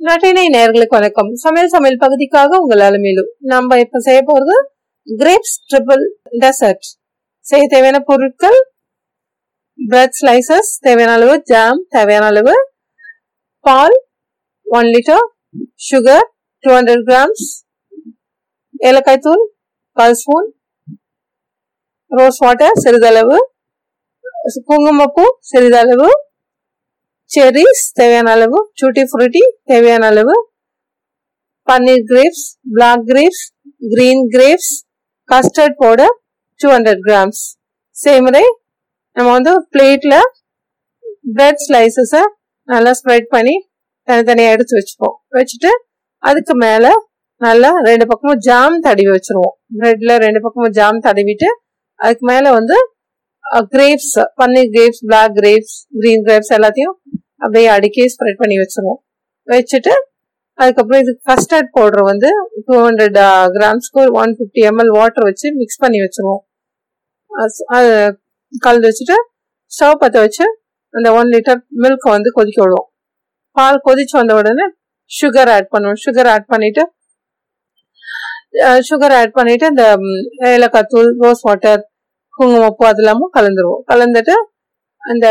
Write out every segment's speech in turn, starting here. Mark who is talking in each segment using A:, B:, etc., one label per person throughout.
A: நட்டினை நேர்களுக்கு வணக்கம். சமையல் சமையல் பகுதிக்காக உங்கள் அலமையிலும் நம்ம இப்ப செய்ய போறது கிரேப்ஸ் ட்ரிபிள் டெசர்ட் செய்ய தேவையான பொருட்கள் பிரெட் ஸ்லைசஸ் தேவையான அளவு ஜாம் தேவையான அளவு பால் one litre sugar two hundred grams ஏலக்காய் தூள் கால் ஸ்பூன் ரோஸ் வாட்டர் சிறிதளவு குங்குமப்பூ சிறிதளவு செரிஸ் தேவையான அளவு டூட்டி ஃப்ரூட்டி தேவையான அளவு panneer grapes black grapes green grapes custard powder two hundred grams சேமுறை நம்ம வந்து பிளேட்டில் பிரெட் ஸ்லைசஸை நல்லா ஸ்ப்ரெட் பண்ணி தனித்தனியாக எடுத்து வச்சுப்போம். வச்சுட்டு அதுக்கு மேலே நல்லா ரெண்டு பக்கமும் ஜாம் தடவி வச்சுருவோம். பிரெட்டில் ரெண்டு பக்கமும் ஜாம் தடவிட்டு அதுக்கு மேலே வந்து grapes panneer grapes black grapes green grapes எல்லாத்தையும் அப்படியே அடுக்கி ஸ்ப்ரெட் பண்ணி வச்சிருவோம். வச்சுட்டு அதுக்கப்புறம் இது கஸ்டர்ட் பவுடர் வந்து டூ ஹண்ட்ரட் கிராம்ஸ்க்கு ஒன் ஃபிஃப்டி எம்எல் வாட்டர் வச்சு மிக்ஸ் பண்ணி வச்சிருவோம். அது கலந்து வச்சுட்டு ஸ்டவ் பற்ற வச்சு அந்த ஒன் லிட்டர் மில்க் வந்து கொதிக்க விடுவோம். பால் கொதிச்சு வந்த உடனே சுகர் ஆட் பண்ணுவோம். சுகர் ஆட் பண்ணிட்டு சுகர் ஆட் பண்ணிட்டு இந்த ஏலக்காய் தூள் ரோஸ் வாட்டர் குங்குமப்பூ அது இல்லாமல் கலந்துருவோம். கலந்துட்டு அந்த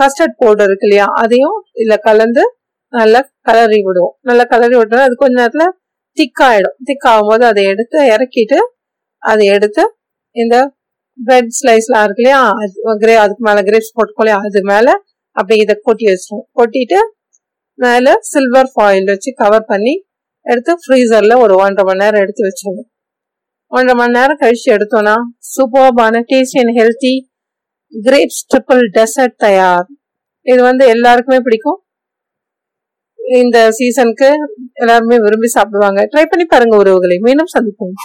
A: கஸ்டர்ட் பவுடர் இருக்கு இல்லையா அதையும் இதில் கலந்து நல்லா கலரி விடுவோம். நல்லா கலரி விட்டோம்னா அது கொஞ்ச நேரத்தில் திக்காகிடும் திக் ஆகும்போது அதை எடுத்து இறக்கிட்டு அதை எடுத்து இந்த பிரெட் ஸ்லைஸ்லாம் இருக்கு இல்லையா அது கிரே அதுக்கு மேலே கிரேப்ஸ் போட்டுக்கோலையா அது மேலே அப்படியே இதை கொட்டி வச்சிருவோம். கொட்டிட்டு மேலே சில்வர் ஃபாயில் வச்சு கவர் பண்ணி எடுத்து ஃப்ரீசரில் ஒரு ஒன்றரை மணி நேரம் எடுத்து வச்சிருவோம். ஒன்றரை மணி நேரம் கழித்து எடுத்தோம்னா சூப்பர்பான tasty and healthy grapes triple dessert தயார். இது வந்து எல்லாருக்குமே பிடிக்கும். இந்த சீசனுக்கு எல்லாருமே விரும்பி சாப்பிடுவாங்க. ட்ரை பண்ணி பாருங்க உறவுகளை. மீண்டும் சந்திப்போம்.